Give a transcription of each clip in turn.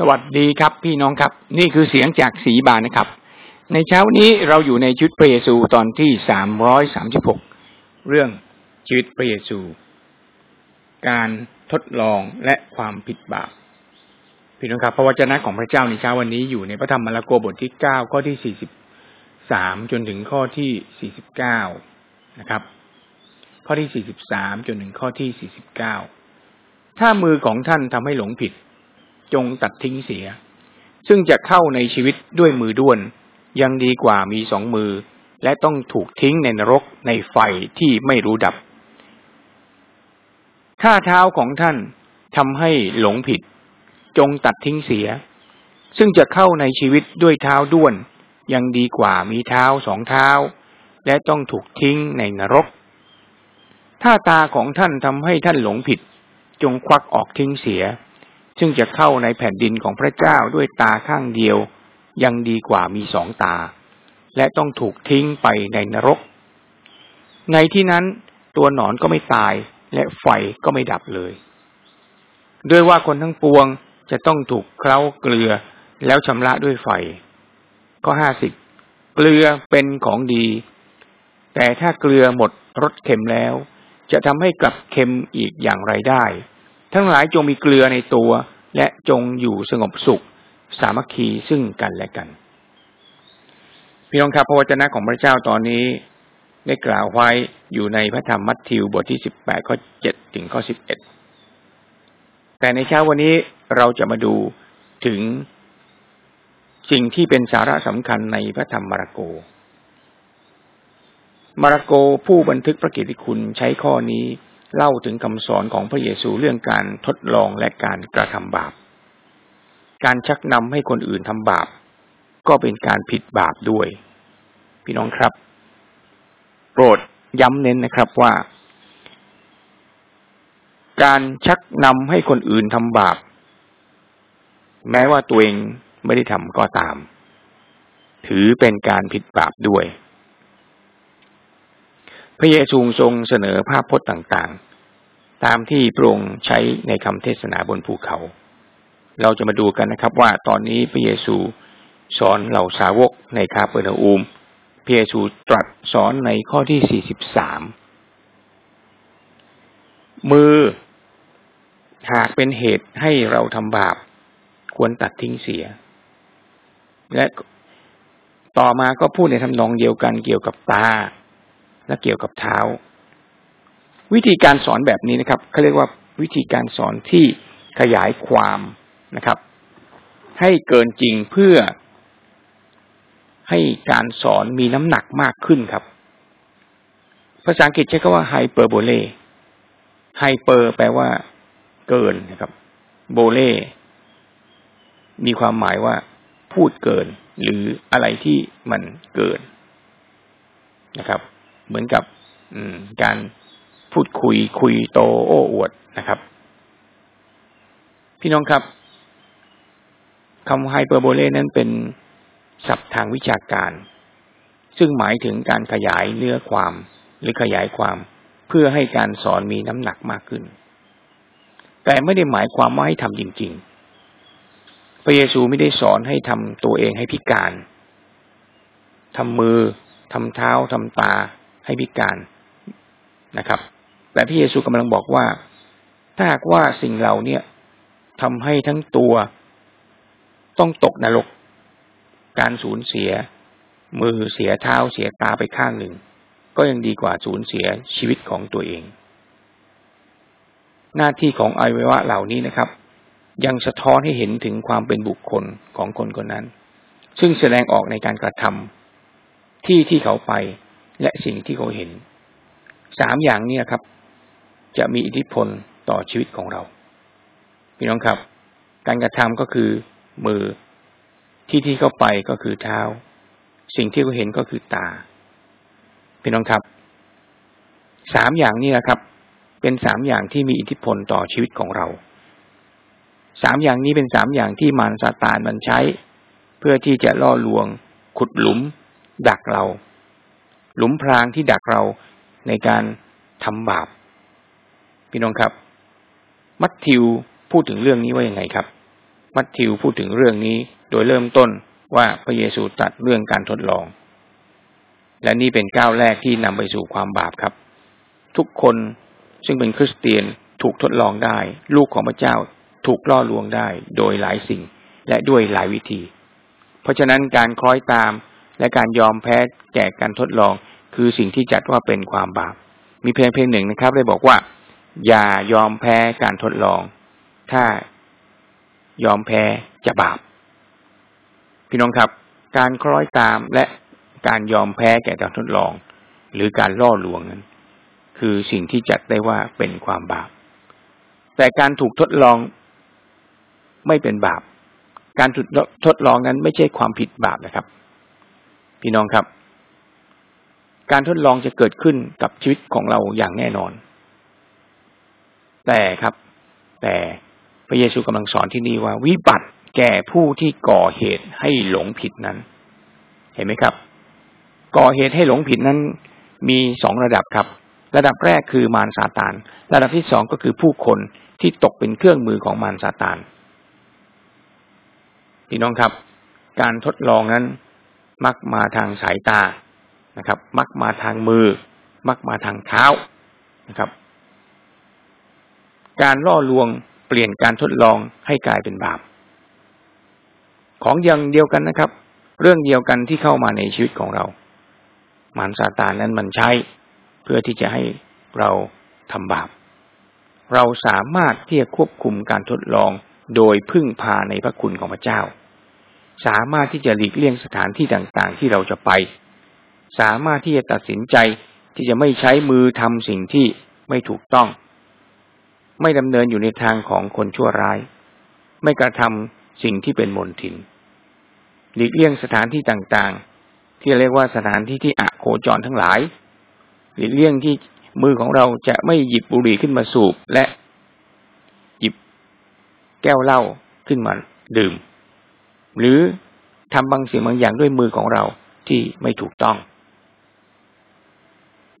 สวัสดีครับพี่น้องครับ นี่คือเสียงจากสีบานนะครับ ในเช้านี้เราอยู่ในชุดพระเยซูตอนที่สามร้อยสามสิบหกเรื่องชีวิตพระเยซู การทดลองและความผิดบาปพี่น้องครับพระวจนะของพระเจ้าในเช้าวันนี้อยู่ในพระธรรมมาระโกบทที่เก้าข้อที่สี่สิบสามจนถึงข้อที่สี่สิบเก้านะครับ ข้อที่สี่สิบสามจนถึงข้อที่สี่สิบเก้าถ้ามือของท่านทำให้หลงผิด จงตัดทิ้งเสีย ซึ่งจะเข้าในชีวิตด้วยมือด้วน ยังดีกว่ามีสองมือ และต้องถูกทิ้งในนรกในไฟที่ไม่รู้ดับถ้าเท้าของท่านทำให้หลงผิด จงตัดทิ้งเสีย ซึ่งจะเข้าในชีวิตด้วยเท้าด้วน ยังดีกว่ามีเท้าสองเท้า และต้องถูกทิ้งในนรก ถ้าตาของท่านทำให้ท่านหลงผิด จงควักออกทิ้งเสีย ซึ่งจะเข้าในแผ่นดินของพระเจ้าด้วยตาข้างเดียว ยังดีกว่ามีสองตา และต้องถูกทิ้งไปในนรก ในที่นั้นตัวหนอนก็ไม่ตายและไฟก็ไม่ดับเลย ด้วยว่าคนทั้งปวงจะต้องถูกเคล้าเกลือแล้วชำระด้วยไฟ ข้อห้าสิบเกลือเป็นของดี แต่ถ้าเกลือหมดรสเค็มแล้ว จะทำให้กลับเค็มอีกอย่างไรได้ ทั้งหลายจงมีเกลือในตัว และจงอยู่สงบสุข สามัคคีซึ่งกันและกัน พี่น้องครับพระวจนะของพระเจ้าตอนนี้ได้กล่าวไว้อยู่ในพระธรรมมัทธิวบทที่สิบแปดข้อเจ็ดถึงข้อสิบเอ็ดแต่ในเช้าวันนี้เราจะมาดูถึงสิ่งที่เป็นสาระสำคัญในพระธรรมมาระโก มาระโกผู้บันทึกพระกิตติคุณใช้ข้อนี้ เล่าถึงคำสอนของพระเยซูเรื่องการทดลองและการกระทำบาป การชักนำให้คนอื่นทำบาป ก็เป็นการผิดบาปด้วย พี่น้องครับ โปรดย้ำเน้นนะครับว่า การชักนำให้คนอื่นทำบาป แม้ว่าตัวเองไม่ได้ทำก็ตาม ถือเป็นการผิดบาปด้วยพระเยซูทรงเสนอภาพพจน์ต่าง ตามที่พระองค์ใช้ในคำเทศนาบนภูเขา เราจะมาดูกันนะครับว่าตอนนี้พระเยซูสอนเหล่าสาวกในคาเปอร์นาอูม พระเยซูตรัสสอนในข้อที่สี่สิบสามมือหากเป็นเหตุให้เราทำบาป ควรตัดทิ้งเสีย และต่อมาก็พูดในทำนองเดียวกันเกี่ยวกับตาและเกี่ยวกับเท้า วิธีการสอนแบบนี้นะครับเขาเรียกว่าวิธีการสอนที่ขยายความนะครับ ให้เกินจริงเพื่อให้การสอนมีน้ำหนักมากขึ้นครับ ภาษาอังกฤษใช้คำว่า hyperbole hyper แปลว่า เกินนะครับ bole มีความหมายว่า พูดเกิน หรืออะไรที่มันเกินนะครับ เหมือนกับการ พูดคุยคุยโตโอ้อวดนะครับ พี่น้องครับคำ hyperbole นั้นเป็นศัพท์ทางวิชาการ ซึ่งหมายถึงการขยายเนื้อความหรือขยายความ เพื่อให้การสอนมีน้ำหนักมากขึ้น แต่ไม่ได้หมายความว่าให้ทำจริง ๆ พระเยซูไม่ได้สอนให้ทำตัวเองให้พิการทำมือทำเท้าทำตาให้พิการนะครับ แต่พระเยซูกำลังบอกว่า ถ้าหากว่าสิ่งเหล่านี้ทำให้ทั้งตัวต้องตกนรก การสูญเสีย มือเสียเท้าเสียตาไปข้างหนึ่ง ก็ยังดีกว่าสูญเสียชีวิตของตัวเอง หน้าที่ของอวัยวะเหล่านี้นะครับ ยังสะท้อนให้เห็นถึงความเป็นบุคคลของคนคนนั้น ซึ่งแสดงออกในการกระทำที่ที่เขาไปและสิ่งที่เขาเห็น สามอย่างนี้ครับ จะมีอิทธิพลต่อชีวิตของเรา พี่น้องครับ การกระทำก็คือมือที่ที่เข้าไปก็คือเท้า สิ่งที่เขาเห็นก็คือตา พี่น้องครับสามอย่างนี้นะครับ เป็นสามอย่างที่มีอิทธิพลต่อชีวิตของเราสามอย่างนี้เป็นสามอย่างที่มารซาตานมันใช้ เพื่อที่จะล่อลวง ขุดหลุม ดักเรา หลุมพรางที่ดักเราในการทำบาป พี่น้องครับ มัทธิวพูดถึงเรื่องนี้ว่ายังไงครับ มัทธิวพูดถึงเรื่องนี้ โดยเริ่มต้นว่าพระเยซูตัดเรื่องการทดลอง และนี่เป็นก้าวแรกที่นำไปสู่ความบาปครับ ทุกคนซึ่งเป็นคริสเตียนถูกทดลองได้ ลูกของพระเจ้าถูกล่อลวงได้โดยหลายสิ่งและด้วยหลายวิธี เพราะฉะนั้นการคล้อยตามและการยอมแพ้แก่การทดลอง คือสิ่งที่จัดว่าเป็นความบาป มีเพลงเพลงหนึ่งนะครับ ได้บอกว่า อย่ายอมแพ้การทดลอง ถ้ายอมแพ้จะบาป พี่น้องครับ การคล้อยตามและการยอมแพ้แก่การทดลอง หรือการล่อลวงนั้น คือสิ่งที่จัดได้ว่าเป็นความบาป แต่การถูกทดลองไม่เป็นบาป การถูกทดลองนั้นไม่ใช่ความผิดบาปนะครับ พี่น้องครับ การทดลองจะเกิดขึ้นกับชีวิตของเราอย่างแน่นอน แต่ครับ แต่พระเยซูกำลังสอนที่นี่ว่า วิบัติแก่ผู้ที่ก่อเหตุให้หลงผิดนั้น เห็นไหมครับ ก่อเหตุให้หลงผิดนั้น มีสองระดับครับ ระดับแรกคือมารซาตาน ระดับที่สองก็คือผู้คนที่ตกเป็นเครื่องมือของมารซาตานพี่น้องครับ การทดลองนั้น มักมาทางสายตานะครับ มักมาทางมือ มักมาทางเท้านะครับ การล่อลวงเปลี่ยนการทดลองให้กลายเป็นบาป ของอย่างเดียวกันนะครับ เรื่องเดียวกันที่เข้ามาในชีวิตของเรา มารซาตานนั้นมันใช้เพื่อที่จะให้เราทำบาป เราสามารถที่จะควบคุมการทดลองโดยพึ่งพาในพระคุณของพระเจ้า สามารถที่จะหลีกเลี่ยงสถานที่ต่างๆ ที่เราจะไป สามารถที่จะตัดสินใจที่จะไม่ใช้มือทำสิ่งที่ไม่ถูกต้อง ไม่ดำเนินอยู่ในทางของคนชั่วร้าย ไม่กระทำสิ่งที่เป็นมลทิน หลีกเลี่ยงสถานที่ต่างๆ ที่เรียกว่าสถานที่ที่อะโคจรทั้งหลาย หลีกเลี่ยงที่มือของเราจะไม่หยิบบุหรี่ขึ้นมาสูบและ หยิบแก้วเหล้าขึ้นมาดื่ม หรือทำบางสิ่งบางอย่างด้วยมือของเราที่ไม่ถูกต้อง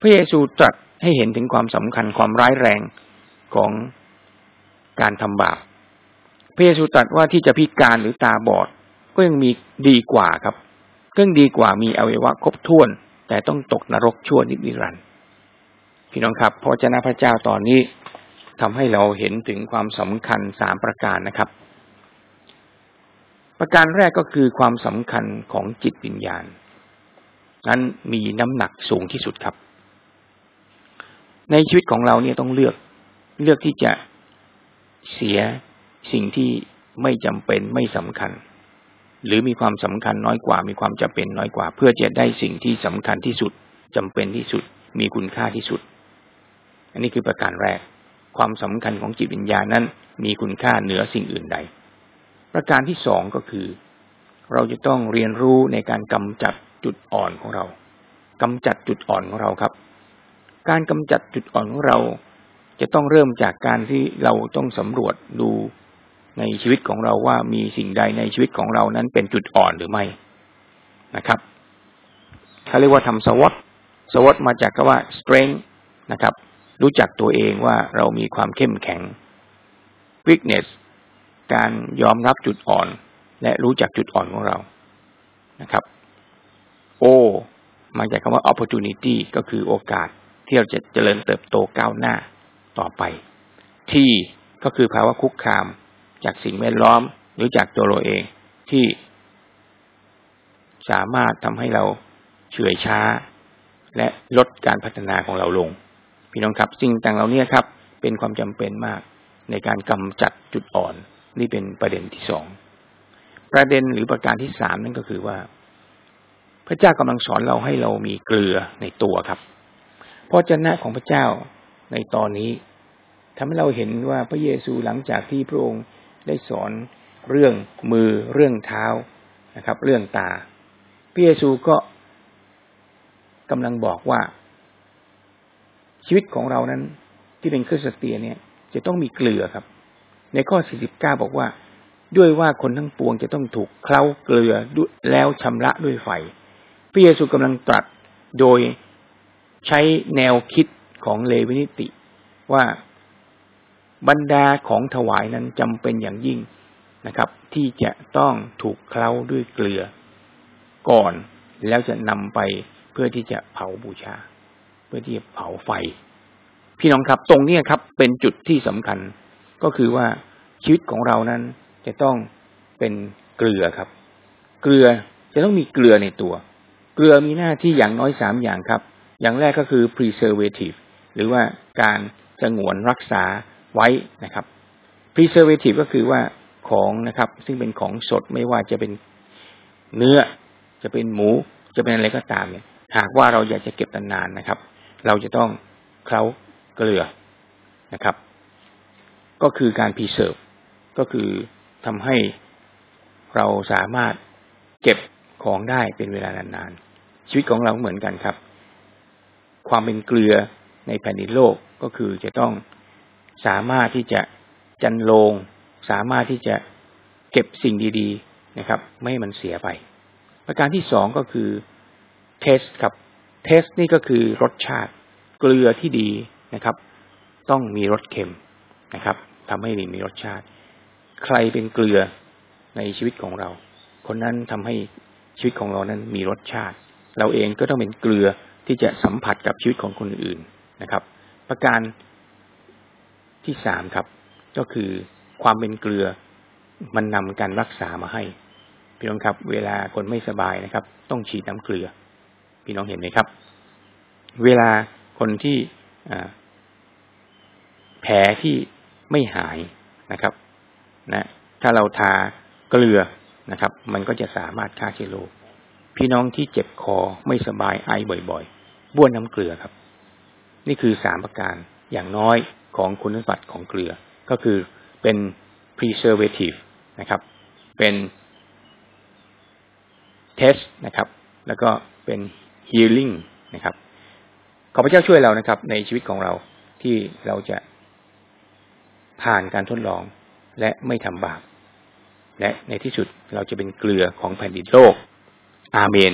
พระเยซูตรัสให้เห็นถึงความสำคัญความร้ายแรง ของการทำบาปพระเยซูตรัสว่าที่จะพิการหรือตาบอด ก็ยังมีดีกว่าครับก็ยังดีกว่ามีอวัยวะครบถ้วน แต่ต้องตกนรกชั่วนิรันดร์พี่น้องครับพระเจ้าพระเจ้าตอนนี้ทำให้เราเห็นถึงความสำคัญสามประการนะครับ ประการแรกก็คือความสำคัญของจิตวิญญาณ นั้นมีน้ำหนักสูงที่สุดครับ ในชีวิตของเราเนี่ยต้องเลือก เลือกที่จะเสียสิ่งที่ไม่จำเป็นไม่สำคัญ หรือมีความสำคัญน้อยกว่า มีความจำเป็นน้อยกว่า เพื่อจะได้สิ่งที่สำคัญที่สุดจำเป็นที่สุด มีคุณค่าที่สุด อันนี้คือประการแรก ความสำคัญของจิตวิญญาณนั้น มีคุณค่าเหนือสิ่งอื่นใด ประการที่สองก็คือ เราจะต้องเรียนรู้ในการกำจัดจุดอ่อนของเรากำจัดจุดอ่อนของเราครับ การกำจัดจุดอ่อนของเรา จะต้องเริ่มจากการที่เราต้องสำรวจดูในชีวิตของเราว่ามีสิ่งใดในชีวิตของเรานั้นเป็นจุดอ่อนหรือไม่นะครับเขาเรียกว่าทำสวอตสวอตมาจากคำว่า strength นะครับ รู้จักตัวเองว่าเรามีความเข้มแข็ง weakness การยอมรับจุดอ่อน และรู้จักจุดอ่อนของเรานะครับ O มาจากคำว่า opportunity ก็คือโอกาสที่เราจะเจริญเติบโตก้าวหน้า ต่อไป T ก็คือภาวะคุกคามจากสิ่งแวดล้อมหรือจากตัวเราเองที่สามารถทำให้เราเฉื่อยช้า และลดการพัฒนาของเราลง พี่น้องครับ สิ่งต่างเหล่านี้ครับ เป็นความจำเป็นมากในการกำจัดจุดอ่อน นี่เป็นประเด็นที่สองประเด็นหรือประการที่สามนั่นก็คือว่า พระเจ้ากำลังสอนเราให้เรามีเกลือในตัวครับเพราะเจ้าของพระเจ้า ในตอนนี้ทำให้เราเห็นว่าพระเยซูหลังจากที่พระองค์ได้สอนเรื่องมือเรื่องเท้านะครับ เรื่องตา พระเยซูก็กำลังบอกว่า ชีวิตของเรานั้นที่เป็นคริสเตียนเนี่ย จะต้องมีเกลือครับ ในข้อ 49 บอกว่า ด้วยว่าคนทั้งปวงจะต้องถูกเคล้าเกลือแล้วชำระด้วยไฟ พระเยซูกำลังตรัสโดยใช้แนวคิด ของเลวินิติว่าบรรดาของถวายนั้นจำเป็นอย่างยิ่งนะครับ ที่จะต้องถูกเคล้าด้วยเกลือก่อนแล้วจะนำไปเพื่อที่จะเผาบูชา เพื่อที่จะเผาไฟ พี่น้องครับตรงนี้ครับ เป็นจุดที่สำคัญ ก็คือว่าชีวิตของเรานั้นจะต้องเป็นเกลือครับ เกลือจะต้องมีเกลือในตัว เกลือมีหน้าที่อย่างน้อยสามอย่างครับ อย่างแรกก็คือ preservative หรือว่าการสงวนรักษาไว้นะครับ preservative ก็คือว่าของนะครับ ซึ่งเป็นของสดไม่ว่าจะเป็นเนื้อ จะเป็นหมู จะเป็นอะไรก็ตามเนี่ย หากว่าเราอยากจะเก็บนานๆนะครับ เราจะต้องเคล้าเกลือนะครับ ก็คือการ preserve ก็คือทำให้เราสามารถเก็บของได้เป็นเวลานานๆชีวิตของเราเหมือนกันครับ ความเป็นเกลือ ในแผ่นดินโลกก็คือจะต้องสามารถที่จะจันโลง สามารถที่จะเก็บสิ่งดีๆนะครับ ไม่ให้มันเสียไป ประการที่สองก็คือเทสครับเทสนี่ก็คือรสชาติเกลือที่ดีนะครับ ต้องมีรสเค็มนะครับทำให้มีรสชาติ ใครเป็นเกลือในชีวิตของเรา คนนั้นทำให้ชีวิตของเรานั้นมีรสชาติ เราเองก็ต้องเป็นเกลือที่จะสัมผัสกับชีวิตของคนอื่น นะครับ ประการที่สามครับ ก็คือความเป็นเกลือมันนำการรักษามาให้ พี่น้องครับ เวลาคนไม่สบายนะครับ ต้องฉีดน้ำเกลือ พี่น้องเห็นไหมครับ เวลาคนที่แผลที่ไม่หายนะครับ นะ ถ้าเราทาเกลือนะครับ มันก็จะสามารถฆ่าเชื้อโรคพี่น้องที่เจ็บคอไม่สบายไอบ่อยๆบ้วนน้ำเกลือครับ นี่คือสามประการอย่างน้อยของคุณสมบัติของเกลือ ก็คือเป็น preservative นะครับ เป็น test นะครับ แล้วก็เป็น healing นะครับ ขอพระเจ้าช่วยเรานะครับ ในชีวิตของเราที่เราจะผ่านการทดลองและไม่ทำบาป และในที่สุดเราจะเป็นเกลือของแผ่นดินโลก อาเมน